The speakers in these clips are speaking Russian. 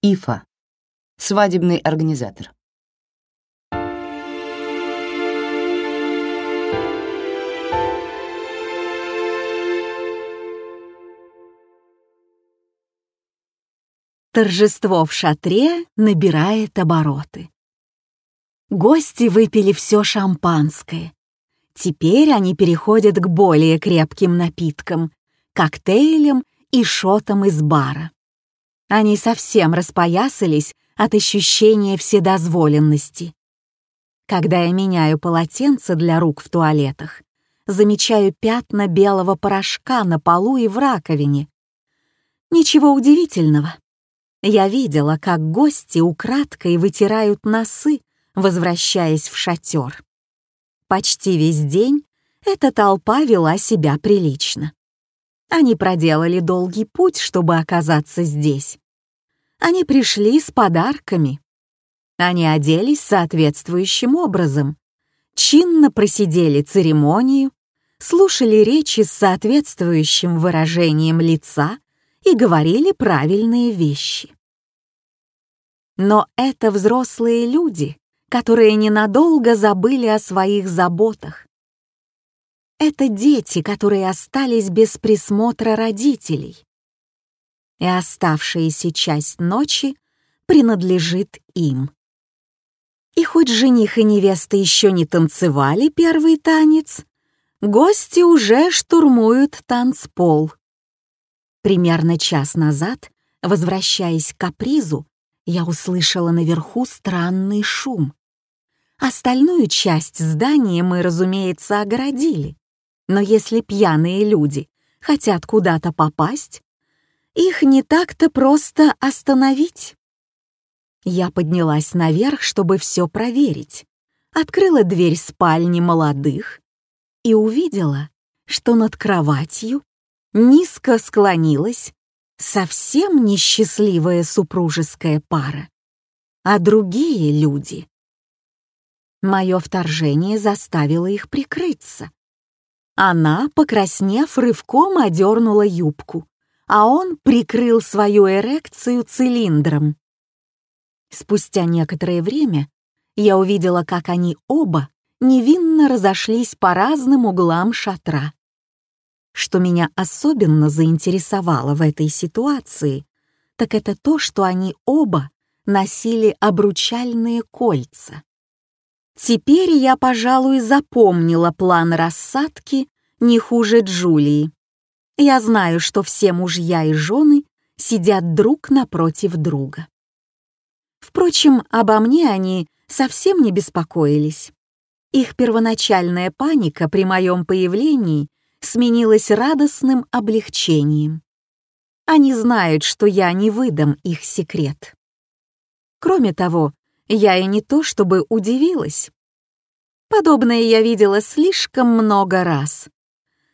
Ифа. Свадебный организатор. Торжество в шатре набирает обороты. Гости выпили все шампанское. Теперь они переходят к более крепким напиткам, коктейлям и шотам из бара. Они совсем распоясались от ощущения вседозволенности. Когда я меняю полотенце для рук в туалетах, замечаю пятна белого порошка на полу и в раковине. Ничего удивительного. Я видела, как гости украдкой вытирают носы, возвращаясь в шатер. Почти весь день эта толпа вела себя прилично. Они проделали долгий путь, чтобы оказаться здесь. Они пришли с подарками. Они оделись соответствующим образом, чинно просидели церемонию, слушали речи с соответствующим выражением лица и говорили правильные вещи. Но это взрослые люди, которые ненадолго забыли о своих заботах. Это дети, которые остались без присмотра родителей. И оставшаяся часть ночи принадлежит им. И хоть жених и невеста еще не танцевали первый танец, гости уже штурмуют танцпол. Примерно час назад, возвращаясь к капризу, я услышала наверху странный шум. Остальную часть здания мы, разумеется, огородили. Но если пьяные люди хотят куда-то попасть, их не так-то просто остановить. Я поднялась наверх, чтобы все проверить, открыла дверь спальни молодых и увидела, что над кроватью низко склонилась совсем несчастливая супружеская пара, а другие люди. Мое вторжение заставило их прикрыться. Она, покраснев, рывком одернула юбку, а он прикрыл свою эрекцию цилиндром. Спустя некоторое время я увидела, как они оба невинно разошлись по разным углам шатра. Что меня особенно заинтересовало в этой ситуации, так это то, что они оба носили обручальные кольца. Теперь я, пожалуй, запомнила план рассадки не хуже Джулии. Я знаю, что все мужья и жены сидят друг напротив друга. Впрочем, обо мне они совсем не беспокоились. Их первоначальная паника при моем появлении сменилась радостным облегчением. Они знают, что я не выдам их секрет. Кроме того, я и не то чтобы удивилась. Подобное я видела слишком много раз.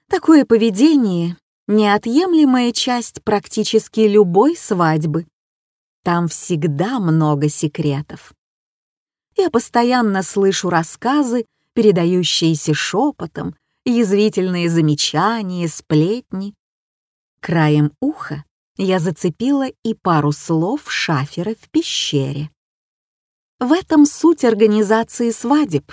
Такое поведение — неотъемлемая часть практически любой свадьбы. Там всегда много секретов. Я постоянно слышу рассказы, передающиеся шепотом, язвительные замечания, сплетни. Краем уха я зацепила и пару слов шафера в пещере. В этом суть организации свадеб.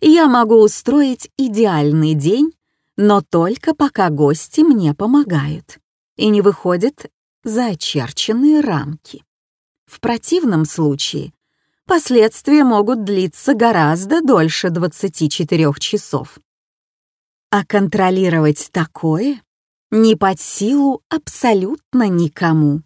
Я могу устроить идеальный день, но только пока гости мне помогают и не выходят за очерченные рамки. В противном случае последствия могут длиться гораздо дольше 24 часов. А контролировать такое не под силу абсолютно никому.